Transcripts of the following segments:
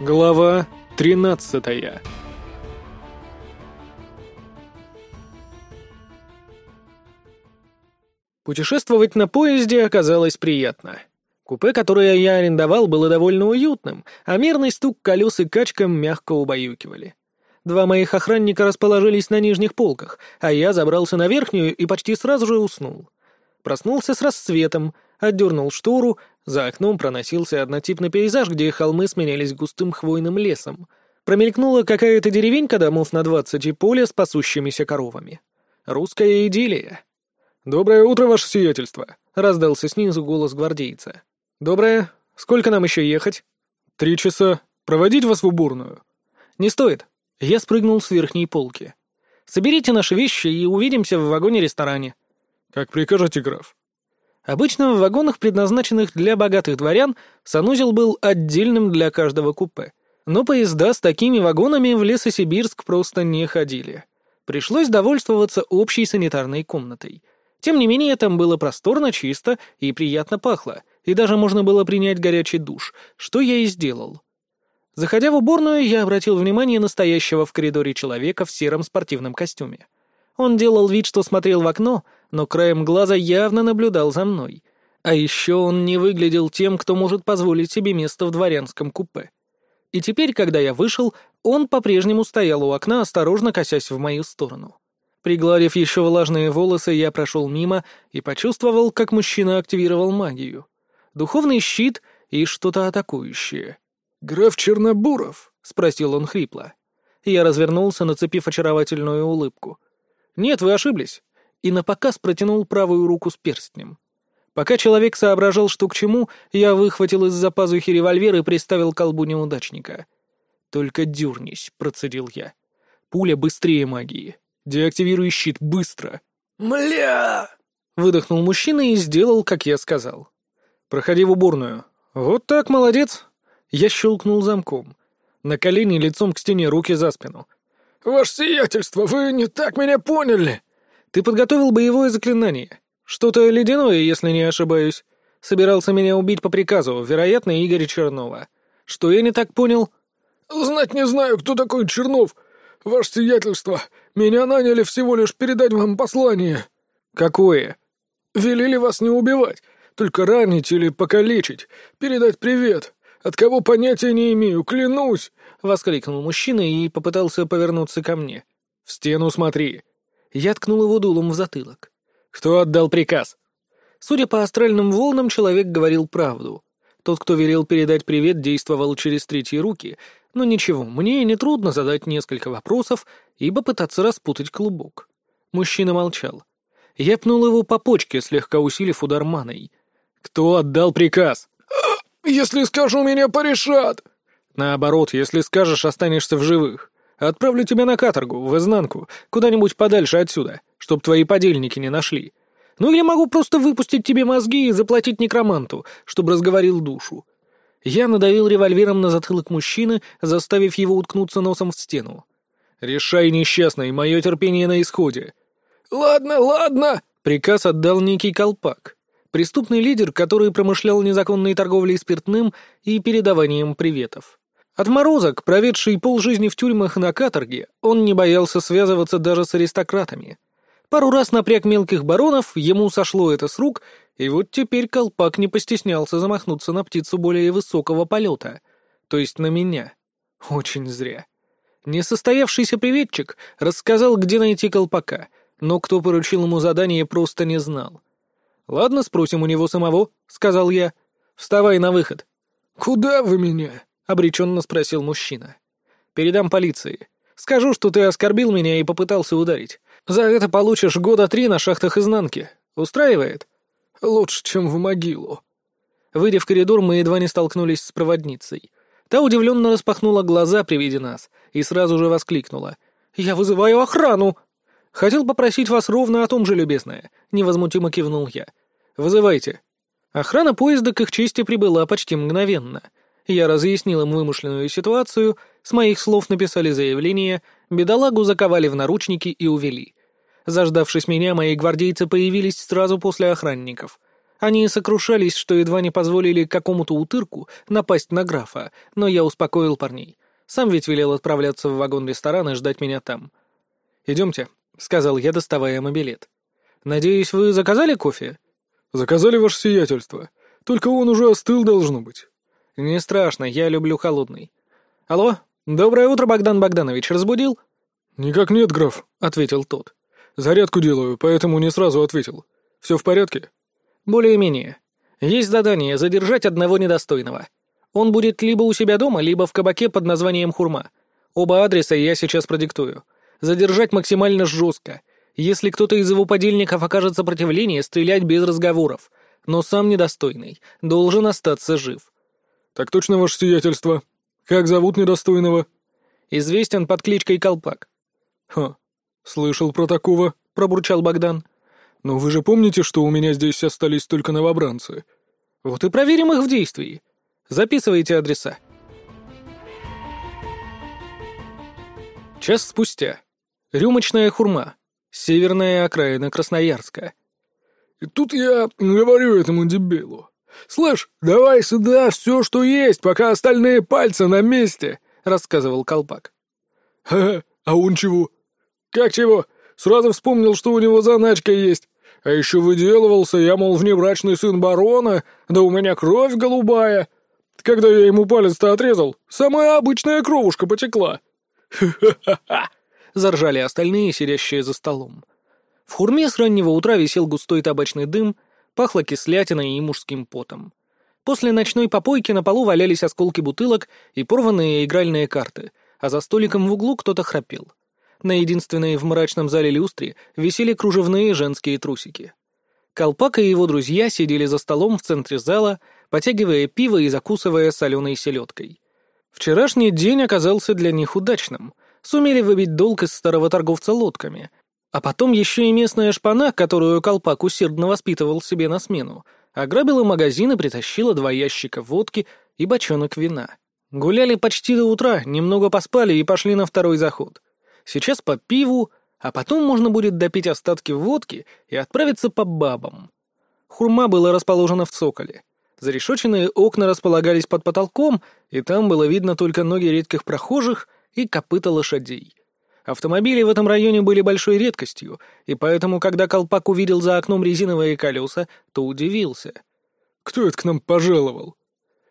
Глава тринадцатая Путешествовать на поезде оказалось приятно. Купе, которое я арендовал, было довольно уютным, а мерный стук колес и качка мягко убаюкивали. Два моих охранника расположились на нижних полках, а я забрался на верхнюю и почти сразу же уснул. Проснулся с рассветом, отдернул штору, за окном проносился однотипный пейзаж, где холмы сменялись густым хвойным лесом. Промелькнула какая-то деревенька домов на двадцать и поле с пасущимися коровами. Русская идиллия. «Доброе утро, ваше сиятельство!» — раздался снизу голос гвардейца. «Доброе. Сколько нам еще ехать?» «Три часа. Проводить вас в уборную?» «Не стоит». Я спрыгнул с верхней полки. «Соберите наши вещи и увидимся в вагоне-ресторане». «Как прикажете, граф». Обычно в вагонах, предназначенных для богатых дворян, санузел был отдельным для каждого купе. Но поезда с такими вагонами в Лесосибирск просто не ходили. Пришлось довольствоваться общей санитарной комнатой. Тем не менее, там было просторно, чисто и приятно пахло, и даже можно было принять горячий душ, что я и сделал. Заходя в уборную, я обратил внимание на стоящего в коридоре человека в сером спортивном костюме. Он делал вид, что смотрел в окно, но краем глаза явно наблюдал за мной. А еще он не выглядел тем, кто может позволить себе место в дворянском купе. И теперь, когда я вышел, он по-прежнему стоял у окна, осторожно косясь в мою сторону. Пригладив еще влажные волосы, я прошел мимо и почувствовал, как мужчина активировал магию. Духовный щит и что-то атакующее. «Граф Чернобуров?» — спросил он хрипло. Я развернулся, нацепив очаровательную улыбку. «Нет, вы ошиблись и напоказ протянул правую руку с перстнем. Пока человек соображал, что к чему, я выхватил из-за пазухи револьвер и приставил колбу неудачника. «Только дюрнись», — процедил я. «Пуля быстрее магии. Деактивируй щит быстро». «Мля!» — выдохнул мужчина и сделал, как я сказал. «Проходи в уборную». «Вот так, молодец!» Я щелкнул замком. На колени лицом к стене, руки за спину. «Ваше сиятельство, вы не так меня поняли!» Ты подготовил боевое заклинание. Что-то ледяное, если не ошибаюсь. Собирался меня убить по приказу, вероятно, Игоря Чернова. Что я не так понял? Знать не знаю, кто такой Чернов. Ваше сиятельство, меня наняли всего лишь передать вам послание. Какое? Велели вас не убивать, только ранить или покалечить, передать привет. От кого понятия не имею, клянусь!» — воскликнул мужчина и попытался повернуться ко мне. «В стену смотри!» Я ткнул его дулом в затылок. «Кто отдал приказ?» Судя по астральным волнам, человек говорил правду. Тот, кто велел передать привет, действовал через третьи руки, но ничего, мне нетрудно задать несколько вопросов и попытаться распутать клубок. Мужчина молчал. Я пнул его по почке, слегка усилив удар маной. «Кто отдал приказ?» «Если скажу, меня порешат!» «Наоборот, если скажешь, останешься в живых. Отправлю тебя на каторгу, в изнанку, куда-нибудь подальше отсюда, чтоб твои подельники не нашли. Ну или могу просто выпустить тебе мозги и заплатить некроманту, чтобы разговорил душу». Я надавил револьвером на затылок мужчины, заставив его уткнуться носом в стену. «Решай, несчастный, мое терпение на исходе». «Ладно, ладно!» — приказ отдал некий колпак. Преступный лидер, который промышлял незаконной торговлей спиртным и передаванием приветов. Отморозок, проведший полжизни в тюрьмах на каторге, он не боялся связываться даже с аристократами. Пару раз напряг мелких баронов, ему сошло это с рук, и вот теперь колпак не постеснялся замахнуться на птицу более высокого полета, то есть на меня. Очень зря. Несостоявшийся приветчик рассказал, где найти колпака, но кто поручил ему задание, просто не знал. «Ладно, спросим у него самого», — сказал я. «Вставай на выход». «Куда вы меня?» — обреченно спросил мужчина. «Передам полиции. Скажу, что ты оскорбил меня и попытался ударить. За это получишь года три на шахтах изнанки. Устраивает?» «Лучше, чем в могилу». Выйдя в коридор, мы едва не столкнулись с проводницей. Та удивленно распахнула глаза при виде нас и сразу же воскликнула. «Я вызываю охрану!» «Хотел попросить вас ровно о том же, любезная», — невозмутимо кивнул я. «Вызывайте». Охрана поезда к их чести прибыла почти мгновенно — я разъяснил им вымышленную ситуацию, с моих слов написали заявление, бедолагу заковали в наручники и увели. Заждавшись меня, мои гвардейцы появились сразу после охранников. Они сокрушались, что едва не позволили какому-то утырку напасть на графа, но я успокоил парней. Сам ведь велел отправляться в вагон-ресторан и ждать меня там. «Идемте», — сказал я, доставая мобилет. «Надеюсь, вы заказали кофе?» «Заказали ваше сиятельство. Только он уже остыл, должно быть». «Не страшно, я люблю холодный». «Алло, доброе утро, Богдан Богданович, разбудил?» «Никак нет, граф», — ответил тот. «Зарядку делаю, поэтому не сразу ответил. Все в порядке?» «Более-менее. Есть задание — задержать одного недостойного. Он будет либо у себя дома, либо в кабаке под названием «Хурма». Оба адреса я сейчас продиктую. Задержать максимально жестко. Если кто-то из его подельников окажет сопротивление, стрелять без разговоров. Но сам недостойный. Должен остаться жив». «Так точно, ваше сиятельство. Как зовут недостойного?» «Известен под кличкой Колпак». «Ха, слышал про такого», — пробурчал Богдан. «Но вы же помните, что у меня здесь остались только новобранцы?» «Вот и проверим их в действии. Записывайте адреса». Час спустя. Рюмочная хурма. Северная окраина Красноярска. И тут я говорю этому дебилу. «Слышь, давай сюда все, что есть, пока остальные пальцы на месте», — рассказывал колпак. «Ха-ха, а он чего?» «Как чего? Сразу вспомнил, что у него заначка есть. А еще выделывался, я, мол, внебрачный сын барона, да у меня кровь голубая. Когда я ему палец-то отрезал, самая обычная кровушка потекла». «Ха-ха-ха!» — заржали остальные, сидящие за столом. В хурме с раннего утра висел густой табачный дым, пахло кислятиной и мужским потом. После ночной попойки на полу валялись осколки бутылок и порванные игральные карты, а за столиком в углу кто-то храпел. На единственной в мрачном зале люстре висели кружевные женские трусики. Колпак и его друзья сидели за столом в центре зала, потягивая пиво и закусывая соленой селедкой. Вчерашний день оказался для них удачным. Сумели выбить долг из старого торговца лодками. А потом еще и местная шпана, которую Колпак усердно воспитывал себе на смену, ограбила магазин и притащила два ящика водки и бочонок вина. Гуляли почти до утра, немного поспали и пошли на второй заход сейчас по пиву, а потом можно будет допить остатки водки и отправиться по бабам. Хурма была расположена в цоколе. Зарешоченные окна располагались под потолком, и там было видно только ноги редких прохожих и копыта лошадей. Автомобили в этом районе были большой редкостью, и поэтому, когда колпак увидел за окном резиновые колеса, то удивился. «Кто это к нам пожаловал?»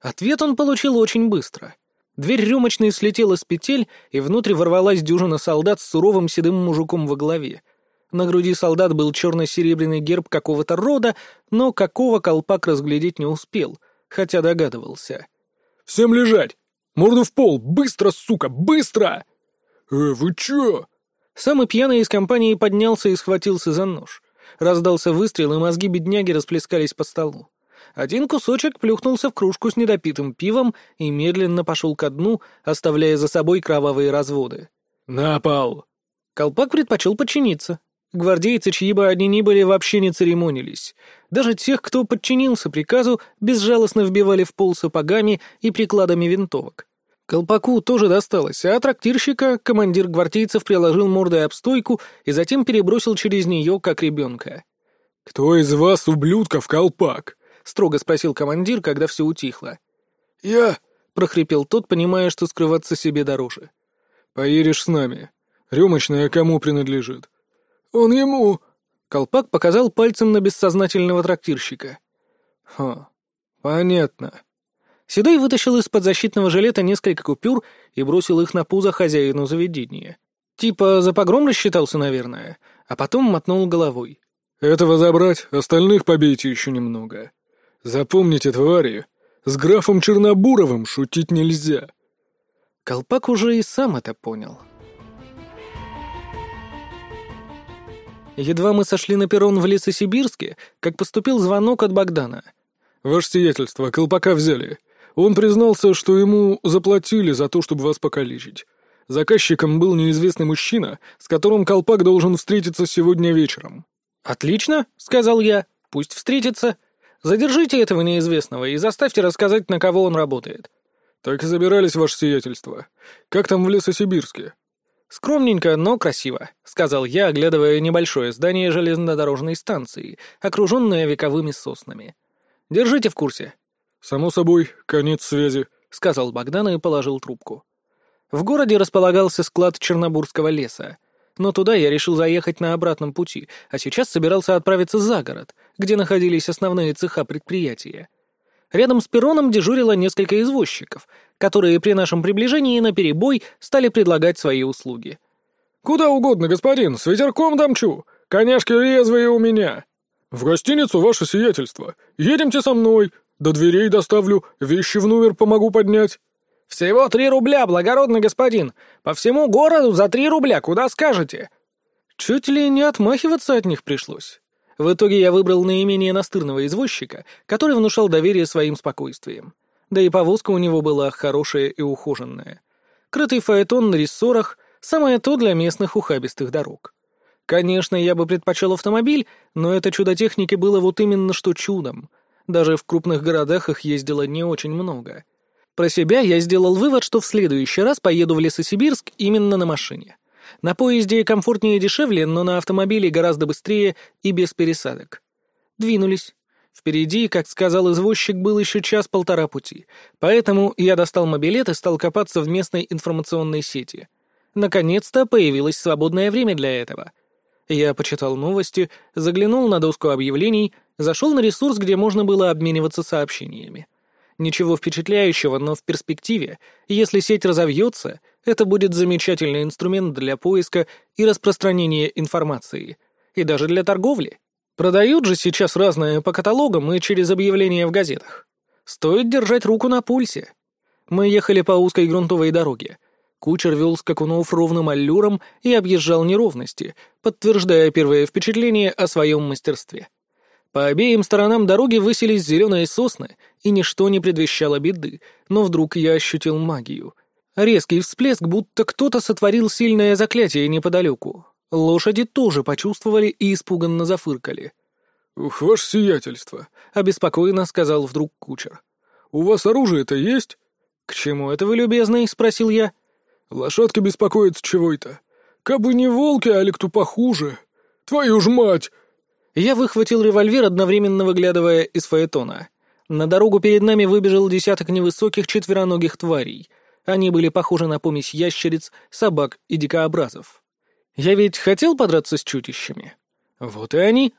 Ответ он получил очень быстро — Дверь рюмочной слетела с петель, и внутрь ворвалась дюжина солдат с суровым седым мужиком во главе. На груди солдат был черно-серебряный герб какого-то рода, но какого колпак разглядеть не успел, хотя догадывался. «Всем лежать! Морду в пол! Быстро, сука, быстро!» «Э, вы чё?» Самый пьяный из компании поднялся и схватился за нож. Раздался выстрел, и мозги бедняги расплескались по столу. Один кусочек плюхнулся в кружку с недопитым пивом и медленно пошел ко дну, оставляя за собой кровавые разводы. «На пол!» Колпак предпочел подчиниться. Гвардейцы, чьи бы они ни были, вообще не церемонились. Даже тех, кто подчинился приказу, безжалостно вбивали в пол сапогами и прикладами винтовок. Колпаку тоже досталось, а трактирщика командир гвардейцев приложил мордой об стойку и затем перебросил через нее, как ребенка. «Кто из вас, ублюдков, колпак?» строго спросил командир, когда все утихло. «Я...» — прохрипел тот, понимая, что скрываться себе дороже. «Поедешь с нами. Рюмочная кому принадлежит?» «Он ему...» — колпак показал пальцем на бессознательного трактирщика. «Ха, понятно». Седой вытащил из-под защитного жилета несколько купюр и бросил их на пузо хозяину заведения. Типа за погром рассчитался, наверное, а потом мотнул головой. «Этого забрать, остальных побейте еще немного. Запомните, твари, с графом Чернобуровым шутить нельзя. Колпак уже и сам это понял. Едва мы сошли на перрон в Лесосибирске, как поступил звонок от Богдана. «Ваше сиятельство, колпака взяли. Он признался, что ему заплатили за то, чтобы вас покалечить. Заказчиком был неизвестный мужчина, с которым колпак должен встретиться сегодня вечером». «Отлично», — сказал я. «Пусть встретится». Задержите этого неизвестного и заставьте рассказать, на кого он работает». «Так и забирались, ваше сиятельство. Как там в Лесосибирске?» «Скромненько, но красиво», — сказал я, оглядывая небольшое здание железнодорожной станции, окруженное вековыми соснами. «Держите в курсе». «Само собой, конец связи», — сказал Богдан и положил трубку. В городе располагался склад Чернобурского леса, но туда я решил заехать на обратном пути, а сейчас собирался отправиться за город, где находились основные цеха предприятия. Рядом с перроном дежурило несколько извозчиков, которые при нашем приближении на перебой стали предлагать свои услуги. «Куда угодно, господин, с ветерком домчу. Коняшки резвые у меня. В гостиницу, ваше сиятельство. Едемте со мной. До дверей доставлю, вещи в номер помогу поднять». «Всего три рубля, благородный господин. По всему городу за три рубля, куда скажете?» Чуть ли не отмахиваться от них пришлось. В итоге я выбрал наименее настырного извозчика, который внушал доверие своим спокойствием. Да и повозка у него была хорошая и ухоженная. Крытый фаэтон на рессорах — самое то для местных ухабистых дорог. Конечно, я бы предпочел автомобиль, но это чудо техники было вот именно что чудом. Даже в крупных городах их ездило не очень много. Про себя я сделал вывод, что в следующий раз поеду в Лесосибирск именно на машине. На поезде комфортнее и дешевле, но на автомобиле гораздо быстрее и без пересадок. Двинулись. Впереди, как сказал извозчик, был еще час-полтора пути, поэтому я достал мобилет и стал копаться в местной информационной сети. Наконец-то появилось свободное время для этого. Я почитал новости, заглянул на доску объявлений, зашел на ресурс, где можно было обмениваться сообщениями. Ничего впечатляющего, но в перспективе, если сеть разовьется, это будет замечательный инструмент для поиска и распространения информации. И даже для торговли. Продают же сейчас разное по каталогам и через объявления в газетах. Стоит держать руку на пульсе. Мы ехали по узкой грунтовой дороге. Кучер вел скакунов ровным аллюром и объезжал неровности, подтверждая первое впечатление о своем мастерстве. По обеим сторонам дороги высились зеленые сосны, и ничто не предвещало беды, но вдруг я ощутил магию. Резкий всплеск, будто кто-то сотворил сильное заклятие неподалеку. Лошади тоже почувствовали и испуганно зафыркали. «Ух, ваше сиятельство!» — обеспокоенно сказал вдруг кучер. «У вас оружие-то есть?» «К чему это вы, любезный?» — спросил я. «Лошадка беспокоится чего это. Кабы не волки, а ли кто похуже. Твою ж мать!» Я выхватил револьвер, одновременно выглядывая из фаэтона. На дорогу перед нами выбежал десяток невысоких четвероногих тварей. Они были похожи на помесь ящериц, собак и дикообразов. Я ведь хотел подраться с чудищами. Вот и они.